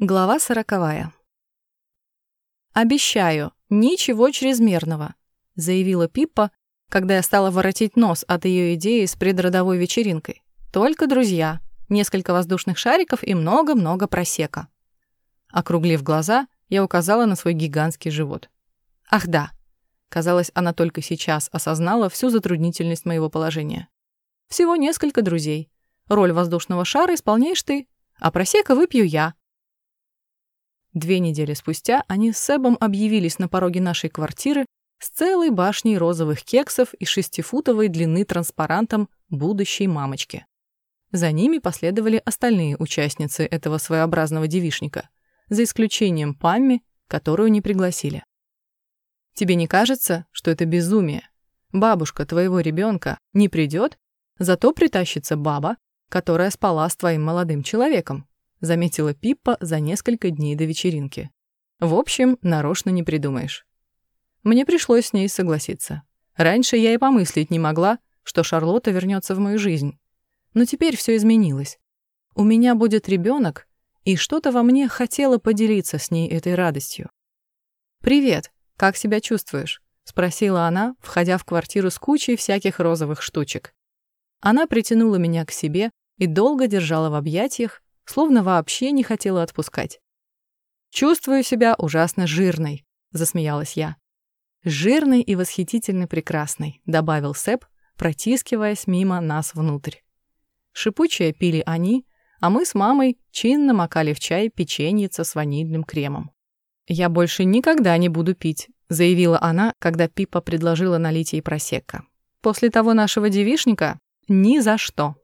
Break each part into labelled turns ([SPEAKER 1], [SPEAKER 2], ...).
[SPEAKER 1] Глава сороковая. «Обещаю, ничего чрезмерного», — заявила Пиппа, когда я стала воротить нос от ее идеи с предродовой вечеринкой. «Только друзья, несколько воздушных шариков и много-много просека». Округлив глаза, я указала на свой гигантский живот. «Ах да!» Казалось, она только сейчас осознала всю затруднительность моего положения. «Всего несколько друзей. Роль воздушного шара исполняешь ты, а просека выпью я, Две недели спустя они с Себом объявились на пороге нашей квартиры с целой башней розовых кексов и шестифутовой длины транспарантом будущей мамочки. За ними последовали остальные участницы этого своеобразного девишника, за исключением Памми, которую не пригласили. Тебе не кажется, что это безумие? Бабушка твоего ребенка не придет, зато притащится баба, которая спала с твоим молодым человеком, заметила Пиппа за несколько дней до вечеринки. В общем, нарочно не придумаешь. Мне пришлось с ней согласиться. Раньше я и помыслить не могла, что Шарлотта вернется в мою жизнь. Но теперь все изменилось. У меня будет ребенок, и что-то во мне хотело поделиться с ней этой радостью. «Привет, как себя чувствуешь?» — спросила она, входя в квартиру с кучей всяких розовых штучек. Она притянула меня к себе и долго держала в объятиях, словно вообще не хотела отпускать. «Чувствую себя ужасно жирной», — засмеялась я. «Жирной и восхитительно прекрасной», — добавил Сэп, протискиваясь мимо нас внутрь. Шипучее пили они, а мы с мамой чинно макали в чай печеньица с ванильным кремом. «Я больше никогда не буду пить», — заявила она, когда Пипа предложила налить ей просекко. «После того нашего девишника ни за что».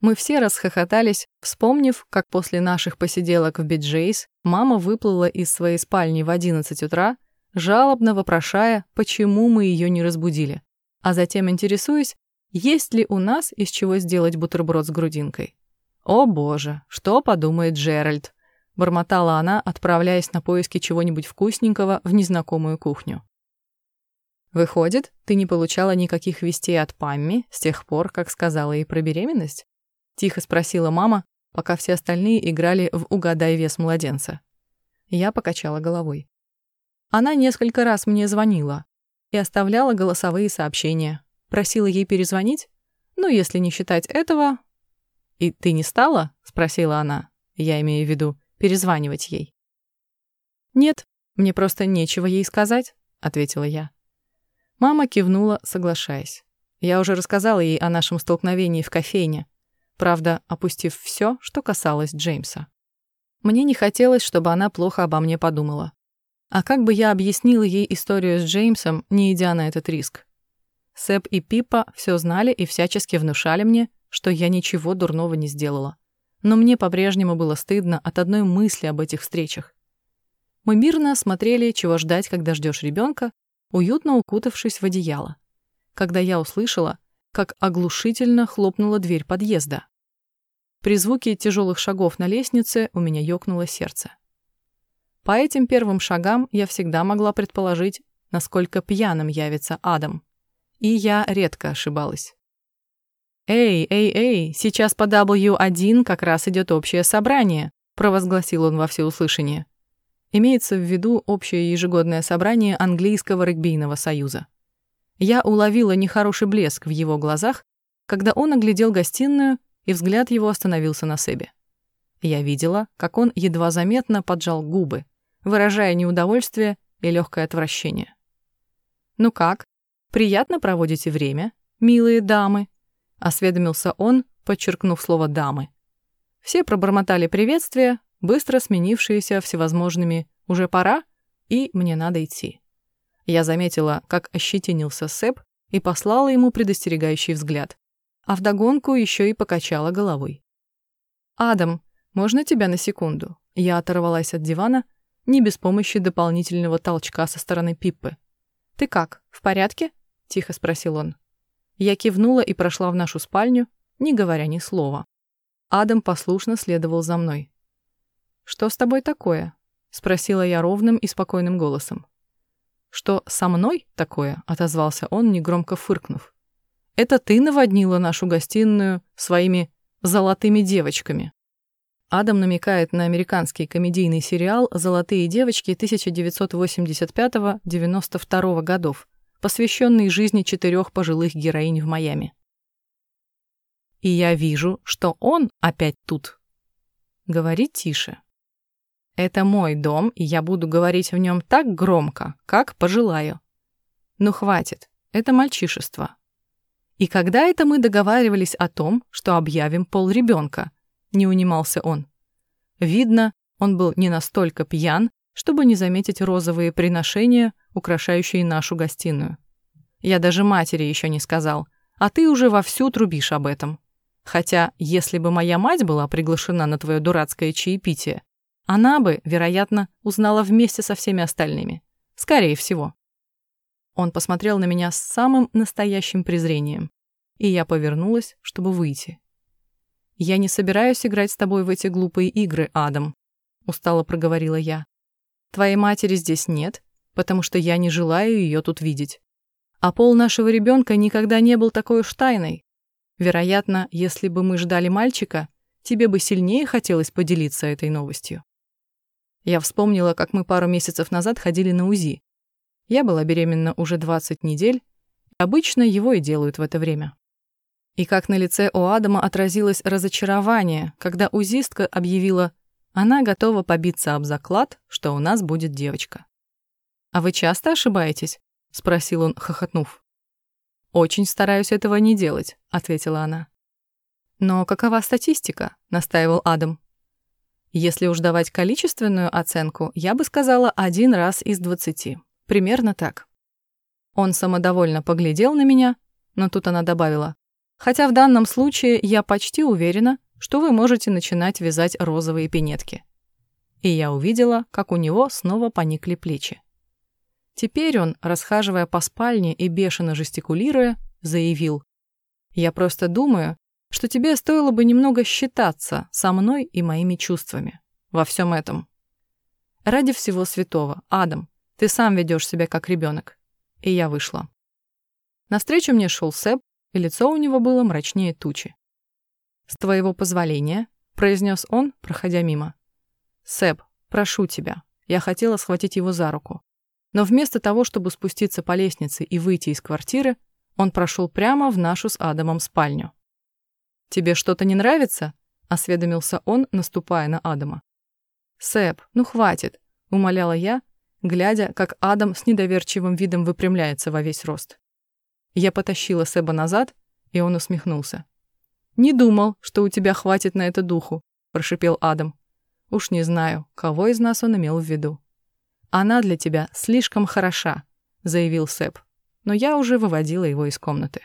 [SPEAKER 1] Мы все расхохотались, вспомнив, как после наших посиделок в Биджейс мама выплыла из своей спальни в 11 утра, жалобно вопрошая, почему мы ее не разбудили, а затем интересуясь, есть ли у нас из чего сделать бутерброд с грудинкой. «О боже, что подумает Джеральд?» — бормотала она, отправляясь на поиски чего-нибудь вкусненького в незнакомую кухню. «Выходит, ты не получала никаких вестей от Памми с тех пор, как сказала ей про беременность?» — тихо спросила мама, пока все остальные играли в «Угадай вес младенца». Я покачала головой. Она несколько раз мне звонила и оставляла голосовые сообщения. Просила ей перезвонить? Ну, если не считать этого... «И ты не стала?» — спросила она. Я имею в виду перезванивать ей. «Нет, мне просто нечего ей сказать», — ответила я. Мама кивнула, соглашаясь. Я уже рассказала ей о нашем столкновении в кофейне, правда, опустив все, что касалось Джеймса. Мне не хотелось, чтобы она плохо обо мне подумала. А как бы я объяснила ей историю с Джеймсом, не идя на этот риск? Сэп и Пипа все знали и всячески внушали мне, что я ничего дурного не сделала. Но мне по-прежнему было стыдно от одной мысли об этих встречах. Мы мирно смотрели, чего ждать, когда ждешь ребенка, уютно укутавшись в одеяло. Когда я услышала, как оглушительно хлопнула дверь подъезда. При звуке тяжелых шагов на лестнице у меня ёкнуло сердце. По этим первым шагам я всегда могла предположить, насколько пьяным явится Адам. И я редко ошибалась. «Эй, эй, эй, сейчас по W1 как раз идет общее собрание», провозгласил он во всеуслышание. Имеется в виду общее ежегодное собрание английского регбийного союза. Я уловила нехороший блеск в его глазах, когда он оглядел гостиную, и взгляд его остановился на Себе. Я видела, как он едва заметно поджал губы, выражая неудовольствие и легкое отвращение. «Ну как? Приятно проводите время, милые дамы?» — осведомился он, подчеркнув слово «дамы». Все пробормотали приветствия, быстро сменившиеся всевозможными «уже пора» и «мне надо идти». Я заметила, как ощетинился Сэп и послала ему предостерегающий взгляд, а вдогонку еще и покачала головой. «Адам, можно тебя на секунду?» Я оторвалась от дивана, не без помощи дополнительного толчка со стороны Пиппы. «Ты как, в порядке?» — тихо спросил он. Я кивнула и прошла в нашу спальню, не говоря ни слова. Адам послушно следовал за мной. «Что с тобой такое?» — спросила я ровным и спокойным голосом. «Что со мной такое?» — отозвался он, негромко фыркнув. «Это ты наводнила нашу гостиную своими золотыми девочками». Адам намекает на американский комедийный сериал «Золотые девочки» 1985-92 годов, посвященный жизни четырех пожилых героинь в Майами. И я вижу, что он опять тут. Говори тише. Это мой дом, и я буду говорить в нем так громко, как пожелаю. Ну хватит, это мальчишество. И когда это мы договаривались о том, что объявим пол ребенка? Не унимался он. Видно, он был не настолько пьян, чтобы не заметить розовые приношения, украшающие нашу гостиную. Я даже матери еще не сказал, а ты уже вовсю трубишь об этом. Хотя, если бы моя мать была приглашена на твое дурацкое чаепитие, она бы, вероятно, узнала вместе со всеми остальными. Скорее всего. Он посмотрел на меня с самым настоящим презрением, и я повернулась, чтобы выйти. «Я не собираюсь играть с тобой в эти глупые игры, Адам», — устало проговорила я. «Твоей матери здесь нет, потому что я не желаю ее тут видеть. А пол нашего ребенка никогда не был такой уж тайной. Вероятно, если бы мы ждали мальчика, тебе бы сильнее хотелось поделиться этой новостью». Я вспомнила, как мы пару месяцев назад ходили на УЗИ, я была беременна уже 20 недель, обычно его и делают в это время. И как на лице у Адама отразилось разочарование, когда узистка объявила, она готова побиться об заклад, что у нас будет девочка. «А вы часто ошибаетесь?» — спросил он, хохотнув. «Очень стараюсь этого не делать», — ответила она. «Но какова статистика?» — настаивал Адам. «Если уж давать количественную оценку, я бы сказала один раз из двадцати. Примерно так. Он самодовольно поглядел на меня, но тут она добавила, «Хотя в данном случае я почти уверена, что вы можете начинать вязать розовые пинетки». И я увидела, как у него снова поникли плечи. Теперь он, расхаживая по спальне и бешено жестикулируя, заявил, «Я просто думаю, что тебе стоило бы немного считаться со мной и моими чувствами во всем этом. Ради всего святого, Адам, ты сам ведешь себя как ребенок. И я вышла. Навстречу мне шел Сэп, и лицо у него было мрачнее тучи. «С твоего позволения», — произнес он, проходя мимо. «Сэп, прошу тебя». Я хотела схватить его за руку. Но вместо того, чтобы спуститься по лестнице и выйти из квартиры, он прошел прямо в нашу с Адамом спальню. «Тебе что-то не нравится?» — осведомился он, наступая на Адама. «Сэп, ну хватит», — умоляла я, глядя, как Адам с недоверчивым видом выпрямляется во весь рост. Я потащила Себа назад, и он усмехнулся. «Не думал, что у тебя хватит на это духу», – прошипел Адам. «Уж не знаю, кого из нас он имел в виду». «Она для тебя слишком хороша», – заявил Себ, но я уже выводила его из комнаты.